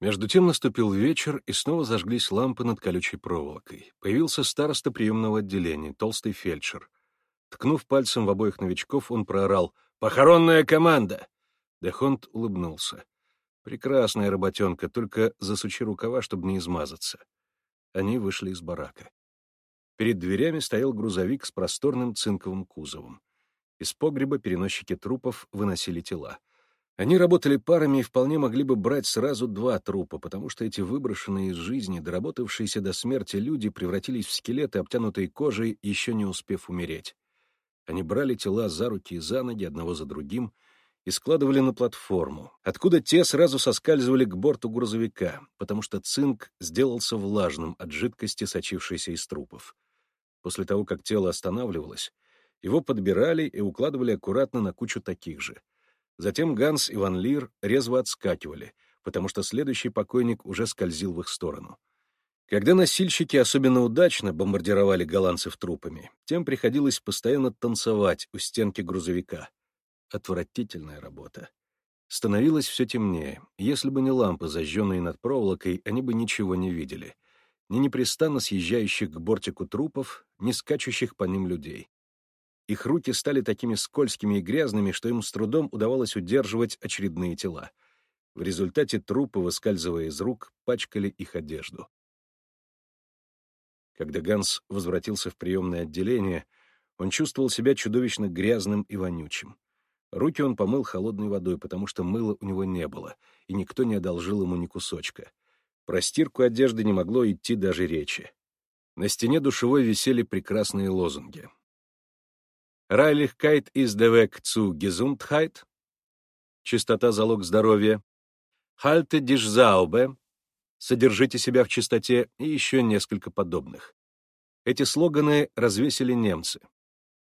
Между тем наступил вечер, и снова зажглись лампы над колючей проволокой. Появился староста приемного отделения, толстый фельдшер. Ткнув пальцем в обоих новичков, он проорал «Похоронная команда!» Дехонт улыбнулся. «Прекрасная работенка, только засучи рукава, чтобы не измазаться». Они вышли из барака. Перед дверями стоял грузовик с просторным цинковым кузовом. Из погреба переносчики трупов выносили тела. Они работали парами и вполне могли бы брать сразу два трупа, потому что эти выброшенные из жизни, доработавшиеся до смерти люди превратились в скелеты, обтянутые кожей, еще не успев умереть. Они брали тела за руки и за ноги, одного за другим, и складывали на платформу, откуда те сразу соскальзывали к борту грузовика, потому что цинк сделался влажным от жидкости, сочившейся из трупов. После того, как тело останавливалось, его подбирали и укладывали аккуратно на кучу таких же — Затем Ганс и Ван Лир резво отскакивали, потому что следующий покойник уже скользил в их сторону. Когда носильщики особенно удачно бомбардировали голландцев трупами, тем приходилось постоянно танцевать у стенки грузовика. Отвратительная работа. Становилось все темнее. Если бы не лампы, зажженные над проволокой, они бы ничего не видели. Ни непрестанно съезжающих к бортику трупов, ни скачущих по ним людей. Их руки стали такими скользкими и грязными, что им с трудом удавалось удерживать очередные тела. В результате трупы, выскальзывая из рук, пачкали их одежду. Когда Ганс возвратился в приемное отделение, он чувствовал себя чудовищно грязным и вонючим. Руки он помыл холодной водой, потому что мыла у него не было, и никто не одолжил ему ни кусочка. Про стирку одежды не могло идти даже речи. На стене душевой висели прекрасные лозунги. Райлихкайт из Weg zu Gesundheit, чистота — залог здоровья, Halte dich sauber, содержите себя в чистоте и еще несколько подобных. Эти слоганы развесили немцы.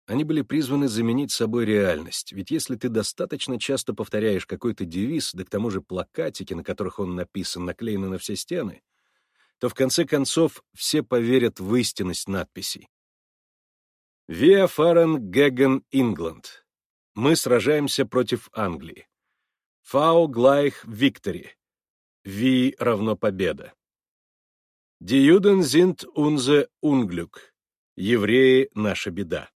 Они были призваны заменить собой реальность, ведь если ты достаточно часто повторяешь какой-то девиз, да к тому же плакатики, на которых он написан, наклеены на все стены, то в конце концов все поверят в истинность надписей. Виа Фарен Геген Ингланд. Мы сражаемся против Англии. Фау Глайх Виктори. Ви равно победа. Die Juden unser Unglück. Евреи — наша беда.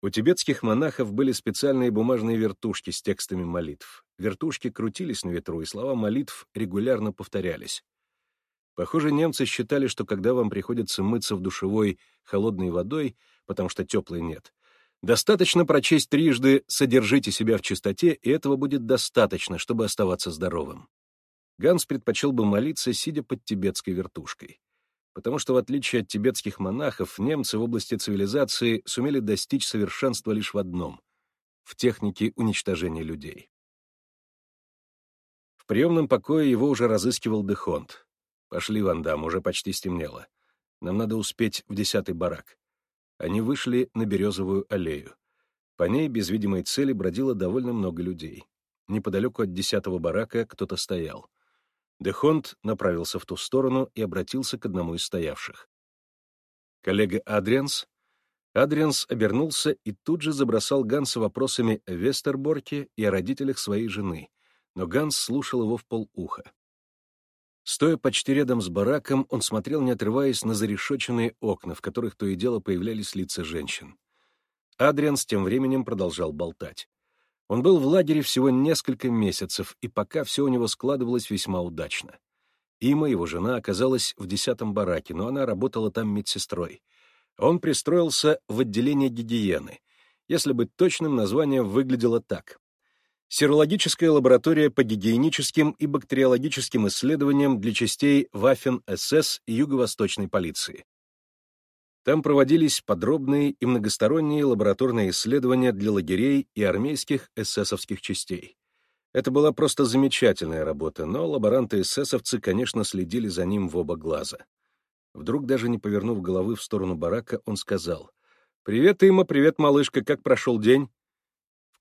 У тибетских монахов были специальные бумажные вертушки с текстами молитв. Вертушки крутились на ветру, и слова молитв регулярно повторялись. Похоже, немцы считали, что когда вам приходится мыться в душевой холодной водой — потому что теплой нет. Достаточно прочесть трижды «содержите себя в чистоте», и этого будет достаточно, чтобы оставаться здоровым. Ганс предпочел бы молиться, сидя под тибетской вертушкой. Потому что, в отличие от тибетских монахов, немцы в области цивилизации сумели достичь совершенства лишь в одном — в технике уничтожения людей. В приемном покое его уже разыскивал Дехонт. «Пошли, Вандам, уже почти стемнело. Нам надо успеть в десятый барак». Они вышли на Березовую аллею. По ней без видимой цели бродило довольно много людей. Неподалеку от десятого барака кто-то стоял. Дехонт направился в ту сторону и обратился к одному из стоявших. Коллега Адрианс? Адрианс обернулся и тут же забросал Ганса вопросами о Вестерборке и о родителях своей жены, но Ганс слушал его в полуха. Стоя почти рядом с бараком, он смотрел, не отрываясь, на зарешоченные окна, в которых то и дело появлялись лица женщин. Адрианс тем временем продолжал болтать. Он был в лагере всего несколько месяцев, и пока все у него складывалось весьма удачно. Има, его жена, оказалась в десятом бараке, но она работала там медсестрой. Он пристроился в отделение гигиены. Если быть точным, название выглядело так серологическая лаборатория по гигиеническим и бактериологическим исследованиям для частей Waffen-СС Юго-Восточной полиции. Там проводились подробные и многосторонние лабораторные исследования для лагерей и армейских эсэсовских частей. Это была просто замечательная работа, но лаборанты-эсэсовцы, конечно, следили за ним в оба глаза. Вдруг, даже не повернув головы в сторону барака, он сказал, «Привет, Има, привет, малышка, как прошел день?»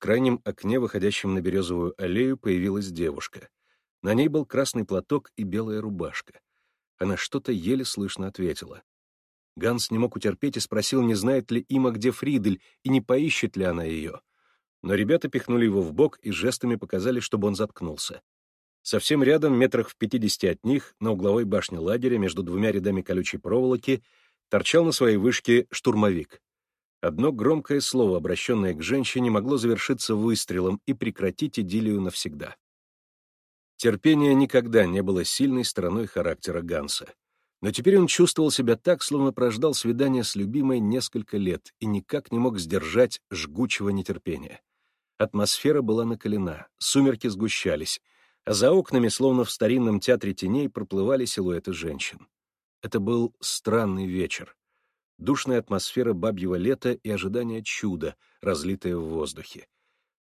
Крайнем окне, выходящем на березовую аллею, появилась девушка. На ней был красный платок и белая рубашка. Она что-то еле слышно ответила. Ганс не мог утерпеть и спросил, не знает ли Има, где Фридель, и не поищет ли она ее. Но ребята пихнули его в бок и жестами показали, чтобы он заткнулся. Совсем рядом, метрах в пятидесяти от них, на угловой башне лагеря между двумя рядами колючей проволоки, торчал на своей вышке штурмовик. Одно громкое слово, обращенное к женщине, могло завершиться выстрелом и прекратить идиллию навсегда. Терпение никогда не было сильной стороной характера Ганса. Но теперь он чувствовал себя так, словно прождал свидание с любимой несколько лет и никак не мог сдержать жгучего нетерпения. Атмосфера была накалена, сумерки сгущались, а за окнами, словно в старинном театре теней, проплывали силуэты женщин. Это был странный вечер. Душная атмосфера бабьего лета и ожидание чуда, разлитое в воздухе.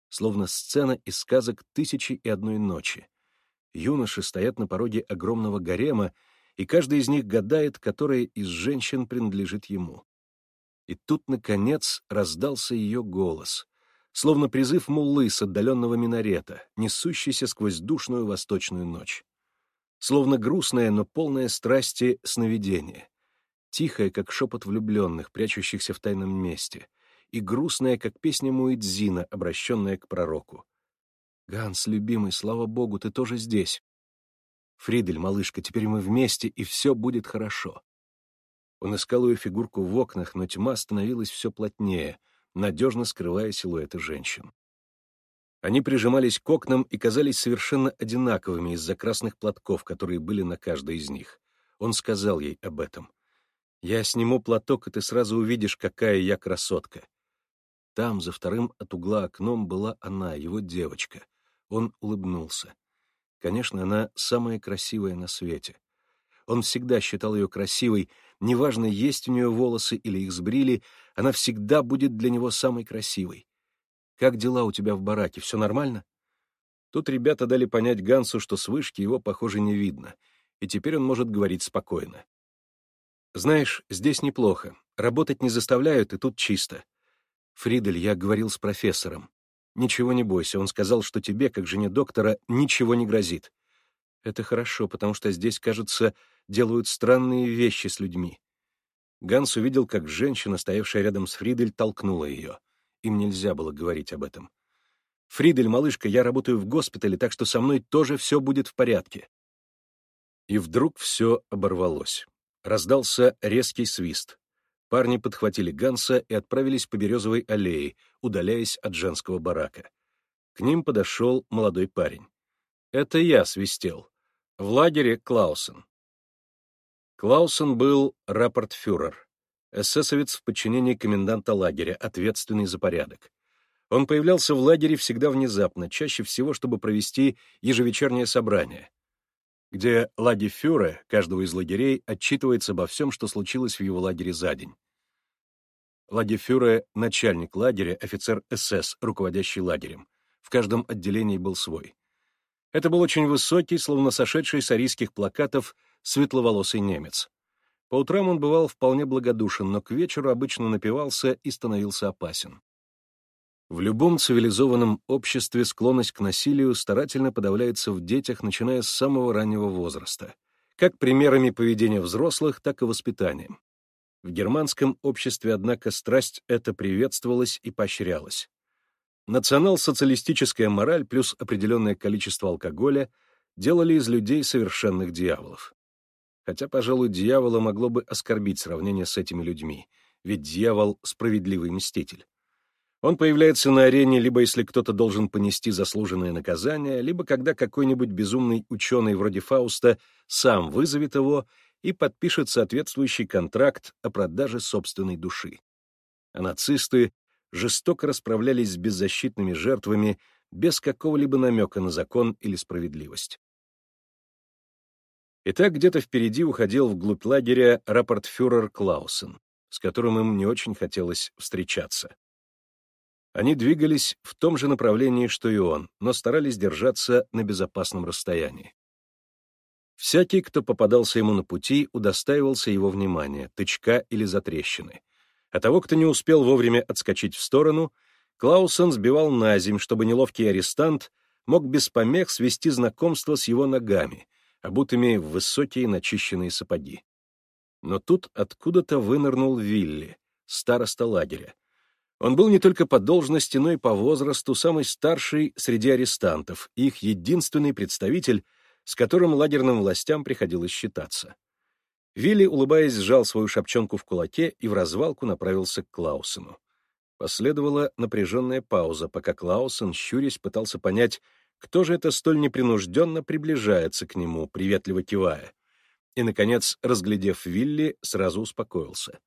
Словно сцена из сказок «Тысячи и одной ночи». Юноши стоят на пороге огромного гарема, и каждый из них гадает, которая из женщин принадлежит ему. И тут, наконец, раздался ее голос словно призыв муллы с отдаленного минарета, несущийся сквозь душную восточную ночь. Словно грустное, но полное страсти сновидение. Тихое, как шепот влюбленных, прячущихся в тайном месте, и грустное, как песня Муэдзина, обращенная к пророку. «Ганс, любимый, слава богу, ты тоже здесь!» «Фридель, малышка, теперь мы вместе, и все будет хорошо!» Он искал ее фигурку в окнах, но тьма становилась все плотнее — надежно скрывая силуэты женщин. Они прижимались к окнам и казались совершенно одинаковыми из-за красных платков, которые были на каждой из них. Он сказал ей об этом. «Я сниму платок, и ты сразу увидишь, какая я красотка». Там, за вторым от угла окном, была она, его девочка. Он улыбнулся. Конечно, она самая красивая на свете. Он всегда считал ее красивой, неважно, есть у нее волосы или их сбрили, она всегда будет для него самой красивой. «Как дела у тебя в бараке? Все нормально?» Тут ребята дали понять Гансу, что с вышки его, похоже, не видно, и теперь он может говорить спокойно. «Знаешь, здесь неплохо. Работать не заставляют, и тут чисто. Фридель, я говорил с профессором. Ничего не бойся, он сказал, что тебе, как жене доктора, ничего не грозит. Это хорошо, потому что здесь, кажется, делают странные вещи с людьми. Ганс увидел, как женщина, стоявшая рядом с Фридель, толкнула ее. Им нельзя было говорить об этом. «Фридель, малышка, я работаю в госпитале, так что со мной тоже все будет в порядке». И вдруг все оборвалось. Раздался резкий свист. Парни подхватили Ганса и отправились по Березовой аллее, удаляясь от женского барака. К ним подошел молодой парень. «Это я свистел. В лагере Клаусен. Клаусен был рапортфюрер, эсэсовец в подчинении коменданта лагеря, ответственный за порядок. Он появлялся в лагере всегда внезапно, чаще всего, чтобы провести ежевечернее собрание, где лагерфюре каждого из лагерей отчитывается обо всем, что случилось в его лагере за день. Лагерфюре — начальник лагеря, офицер СС, руководящий лагерем. В каждом отделении был свой. Это был очень высокий, словно сошедший с арийских плакатов, светловолосый немец. По утрам он бывал вполне благодушен, но к вечеру обычно напивался и становился опасен. В любом цивилизованном обществе склонность к насилию старательно подавляется в детях, начиная с самого раннего возраста, как примерами поведения взрослых, так и воспитанием. В германском обществе, однако, страсть эта приветствовалась и поощрялась. Национал-социалистическая мораль плюс определенное количество алкоголя делали из людей совершенных дьяволов. Хотя, пожалуй, дьявола могло бы оскорбить сравнение с этими людьми, ведь дьявол — справедливый мститель. Он появляется на арене либо если кто-то должен понести заслуженное наказание, либо когда какой-нибудь безумный ученый вроде Фауста сам вызовет его и подпишет соответствующий контракт о продаже собственной души. А нацисты жестоко расправлялись с беззащитными жертвами без какого-либо намека на закон или справедливость. Итак, где-то впереди уходил вглубь лагеря рапортфюрер Клаусен, с которым им не очень хотелось встречаться. Они двигались в том же направлении, что и он, но старались держаться на безопасном расстоянии. Всякий, кто попадался ему на пути, удостаивался его внимания, тычка или затрещины а того, кто не успел вовремя отскочить в сторону, Клаусен сбивал на земь, чтобы неловкий арестант мог без помех свести знакомство с его ногами, обутыми в высокие начищенные сапоги. Но тут откуда-то вынырнул Вилли, староста лагеря. Он был не только по должности, но и по возрасту самый старший среди арестантов, их единственный представитель, с которым лагерным властям приходилось считаться. Вилли, улыбаясь, сжал свою шапчонку в кулаке и в развалку направился к Клаусену. Последовала напряженная пауза, пока Клаусен, щурясь, пытался понять, кто же это столь непринужденно приближается к нему, приветливо кивая. И, наконец, разглядев Вилли, сразу успокоился.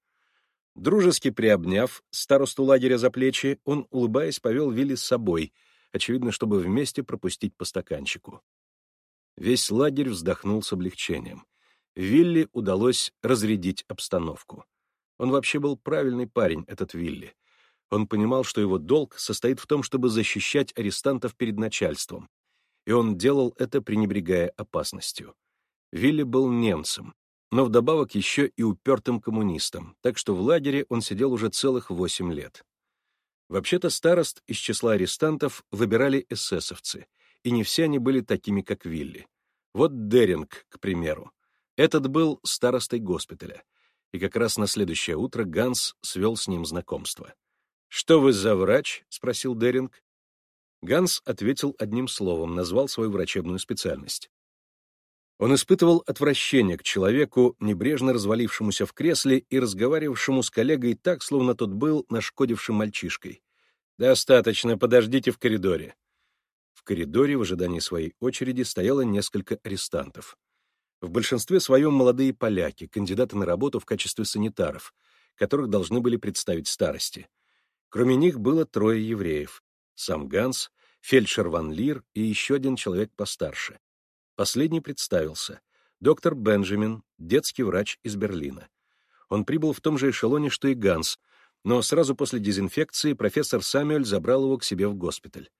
Дружески приобняв старосту лагеря за плечи, он, улыбаясь, повел Вилли с собой, очевидно, чтобы вместе пропустить по стаканчику. Весь лагерь вздохнул с облегчением. Вилли удалось разрядить обстановку. Он вообще был правильный парень, этот Вилли. Он понимал, что его долг состоит в том, чтобы защищать арестантов перед начальством, и он делал это, пренебрегая опасностью. Вилли был немцем, но вдобавок еще и упертым коммунистом, так что в лагере он сидел уже целых восемь лет. Вообще-то старост из числа арестантов выбирали эсэсовцы, и не все они были такими, как Вилли. Вот Деринг, к примеру. Этот был старостой госпиталя, и как раз на следующее утро Ганс свел с ним знакомство. «Что вы за врач?» — спросил Деринг. Ганс ответил одним словом, назвал свою врачебную специальность. Он испытывал отвращение к человеку, небрежно развалившемуся в кресле и разговаривавшему с коллегой так, словно тот был нашкодившим мальчишкой. «Достаточно, подождите в коридоре». В коридоре в ожидании своей очереди стояло несколько арестантов. В большинстве своем молодые поляки, кандидаты на работу в качестве санитаров, которых должны были представить старости. Кроме них было трое евреев — сам Ганс, фельдшер Ван Лир и еще один человек постарше. Последний представился — доктор Бенджамин, детский врач из Берлина. Он прибыл в том же эшелоне, что и Ганс, но сразу после дезинфекции профессор Самюэль забрал его к себе в госпиталь.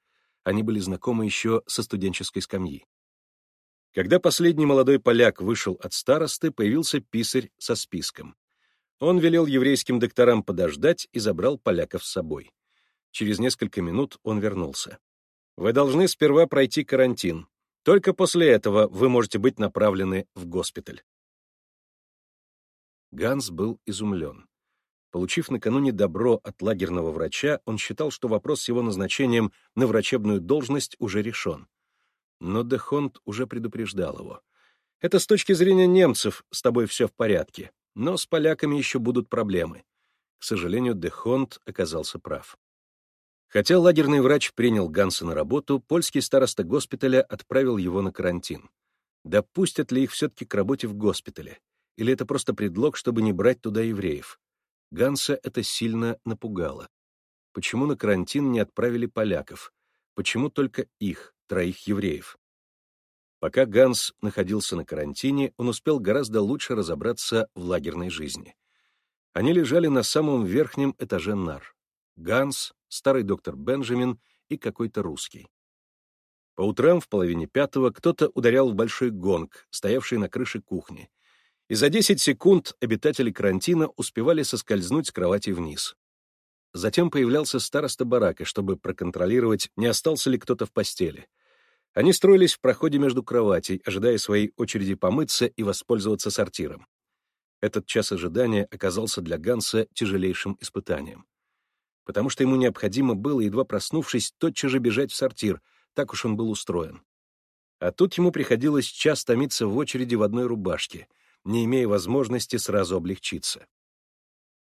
Они были знакомы еще со студенческой скамьи. Когда последний молодой поляк вышел от старосты, появился писарь со списком. Он велел еврейским докторам подождать и забрал поляков с собой. Через несколько минут он вернулся. «Вы должны сперва пройти карантин. Только после этого вы можете быть направлены в госпиталь». Ганс был изумлен. Получив накануне добро от лагерного врача, он считал, что вопрос с его назначением на врачебную должность уже решен. Но Дехонт уже предупреждал его. «Это с точки зрения немцев с тобой все в порядке, но с поляками еще будут проблемы». К сожалению, Дехонт оказался прав. Хотя лагерный врач принял Ганса на работу, польский староста госпиталя отправил его на карантин. Допустят ли их все-таки к работе в госпитале? Или это просто предлог, чтобы не брать туда евреев? Ганса это сильно напугало. Почему на карантин не отправили поляков? Почему только их? троих евреев. Пока Ганс находился на карантине, он успел гораздо лучше разобраться в лагерной жизни. Они лежали на самом верхнем этаже нар. Ганс, старый доктор Бенджамин и какой-то русский. По утрам в половине пятого кто-то ударял в большой гонг, стоявший на крыше кухни, и за 10 секунд обитатели карантина успевали соскользнуть с кровати вниз. Затем появлялся староста барака, чтобы проконтролировать, не остался ли кто-то в постели. Они строились в проходе между кроватей, ожидая своей очереди помыться и воспользоваться сортиром. Этот час ожидания оказался для Ганса тяжелейшим испытанием. Потому что ему необходимо было, едва проснувшись, тотчас же бежать в сортир, так уж он был устроен. А тут ему приходилось час томиться в очереди в одной рубашке, не имея возможности сразу облегчиться.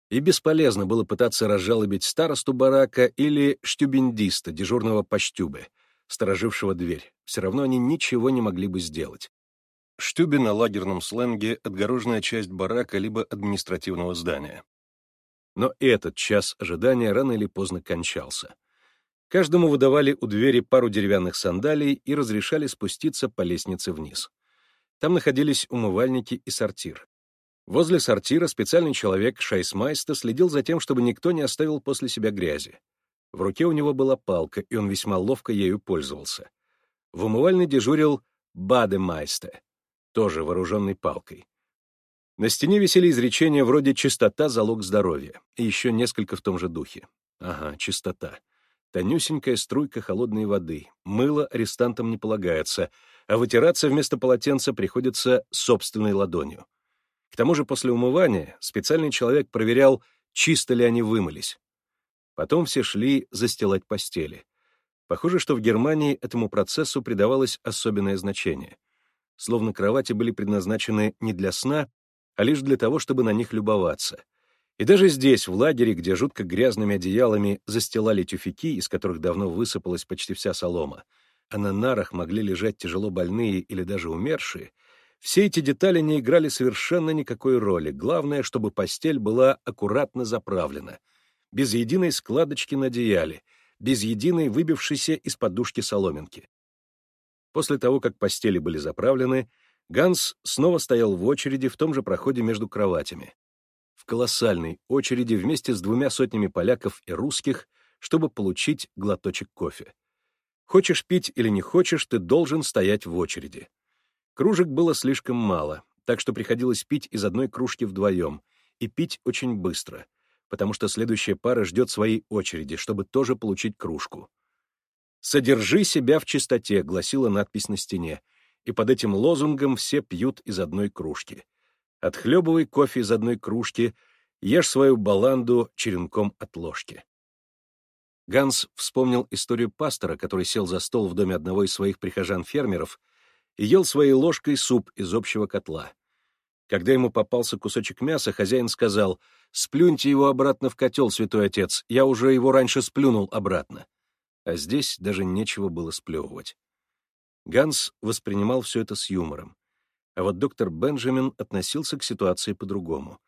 И бесполезно было пытаться разжалобить старосту барака или штюбендиста, дежурного по штюбе, сторожившего дверь. Все равно они ничего не могли бы сделать. Штюбе на лагерном сленге — отгороженная часть барака либо административного здания. Но и этот час ожидания рано или поздно кончался. Каждому выдавали у двери пару деревянных сандалий и разрешали спуститься по лестнице вниз. Там находились умывальники и сортир. Возле сортира специальный человек Scheissmeister следил за тем, чтобы никто не оставил после себя грязи. В руке у него была палка, и он весьма ловко ею пользовался. В умывальной дежурил Bademeister, тоже вооруженный палкой. На стене висели изречения вроде «чистота — залог здоровья» и еще несколько в том же духе. Ага, чистота. Тонюсенькая струйка холодной воды. Мыло арестантам не полагается, а вытираться вместо полотенца приходится собственной ладонью. К тому же после умывания специальный человек проверял, чисто ли они вымылись. Потом все шли застилать постели. Похоже, что в Германии этому процессу придавалось особенное значение. Словно кровати были предназначены не для сна, а лишь для того, чтобы на них любоваться. И даже здесь, в лагере, где жутко грязными одеялами застилали тюфяки, из которых давно высыпалась почти вся солома, а на нарах могли лежать тяжело больные или даже умершие, все эти детали не играли совершенно никакой роли. Главное, чтобы постель была аккуратно заправлена, без единой складочки на одеяле, без единой выбившейся из подушки соломинки. После того, как постели были заправлены, Ганс снова стоял в очереди в том же проходе между кроватями. В колоссальной очереди вместе с двумя сотнями поляков и русских, чтобы получить глоточек кофе. Хочешь пить или не хочешь, ты должен стоять в очереди. Кружек было слишком мало, так что приходилось пить из одной кружки вдвоем, и пить очень быстро, потому что следующая пара ждет своей очереди, чтобы тоже получить кружку. «Содержи себя в чистоте», — гласила надпись на стене, и под этим лозунгом все пьют из одной кружки. Отхлебывай кофе из одной кружки, ешь свою баланду черенком от ложки. Ганс вспомнил историю пастора, который сел за стол в доме одного из своих прихожан-фермеров и ел своей ложкой суп из общего котла. Когда ему попался кусочек мяса, хозяин сказал, «Сплюньте его обратно в котел, святой отец, я уже его раньше сплюнул обратно». А здесь даже нечего было сплевывать. Ганс воспринимал все это с юмором. А вот доктор Бенджамин относился к ситуации по-другому.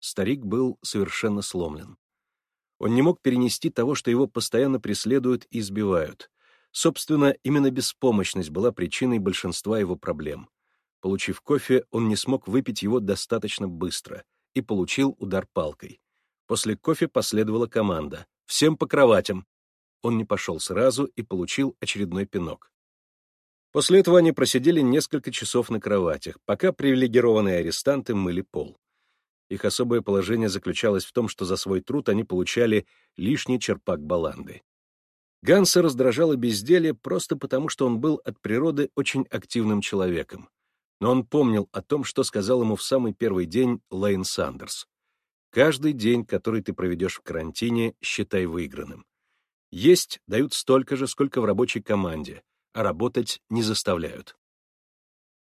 Старик был совершенно сломлен. Он не мог перенести того, что его постоянно преследуют и избивают. Собственно, именно беспомощность была причиной большинства его проблем. Получив кофе, он не смог выпить его достаточно быстро и получил удар палкой. После кофе последовала команда «Всем по кроватям!». Он не пошел сразу и получил очередной пинок. После этого они просидели несколько часов на кроватях, пока привилегированные арестанты мыли пол. Их особое положение заключалось в том, что за свой труд они получали лишний черпак баланды. Ганса раздражало безделье просто потому, что он был от природы очень активным человеком. Но он помнил о том, что сказал ему в самый первый день Лейн Сандерс. «Каждый день, который ты проведешь в карантине, считай выигранным. Есть дают столько же, сколько в рабочей команде, а работать не заставляют».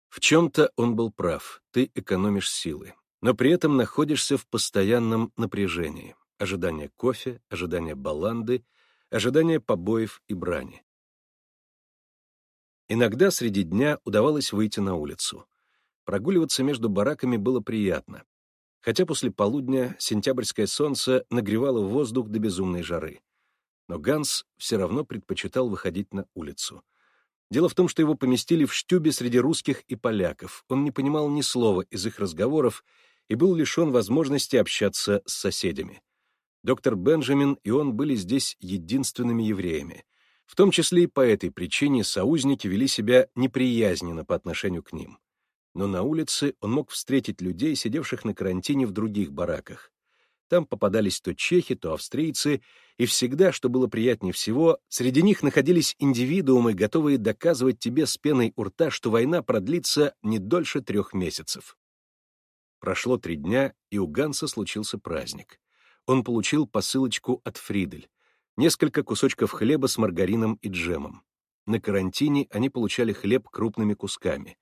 В чем-то он был прав, ты экономишь силы, но при этом находишься в постоянном напряжении. Ожидание кофе, ожидание баланды — ожидание побоев и брани. Иногда среди дня удавалось выйти на улицу. Прогуливаться между бараками было приятно, хотя после полудня сентябрьское солнце нагревало воздух до безумной жары. Но Ганс все равно предпочитал выходить на улицу. Дело в том, что его поместили в штюбе среди русских и поляков. Он не понимал ни слова из их разговоров и был лишен возможности общаться с соседями. Доктор Бенджамин и он были здесь единственными евреями. В том числе и по этой причине союзники вели себя неприязненно по отношению к ним. Но на улице он мог встретить людей, сидевших на карантине в других бараках. Там попадались то чехи, то австрийцы, и всегда, что было приятнее всего, среди них находились индивидуумы, готовые доказывать тебе с пеной у рта, что война продлится не дольше трех месяцев. Прошло три дня, и у Ганса случился праздник он получил посылочку от Фридель, несколько кусочков хлеба с маргарином и джемом. На карантине они получали хлеб крупными кусками,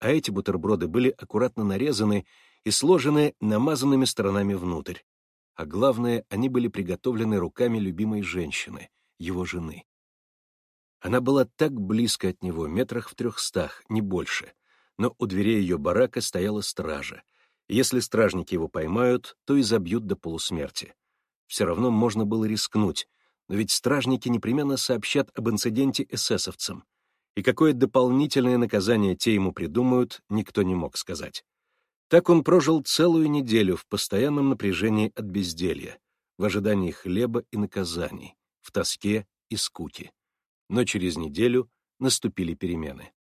а эти бутерброды были аккуратно нарезаны и сложены намазанными сторонами внутрь. А главное, они были приготовлены руками любимой женщины, его жены. Она была так близко от него, метрах в трехстах, не больше, но у дверей ее барака стояла стража, если стражники его поймают, то и забьют до полусмерти. Все равно можно было рискнуть, но ведь стражники непременно сообщат об инциденте эсэсовцам. И какое дополнительное наказание те ему придумают, никто не мог сказать. Так он прожил целую неделю в постоянном напряжении от безделья, в ожидании хлеба и наказаний, в тоске и скуке. Но через неделю наступили перемены.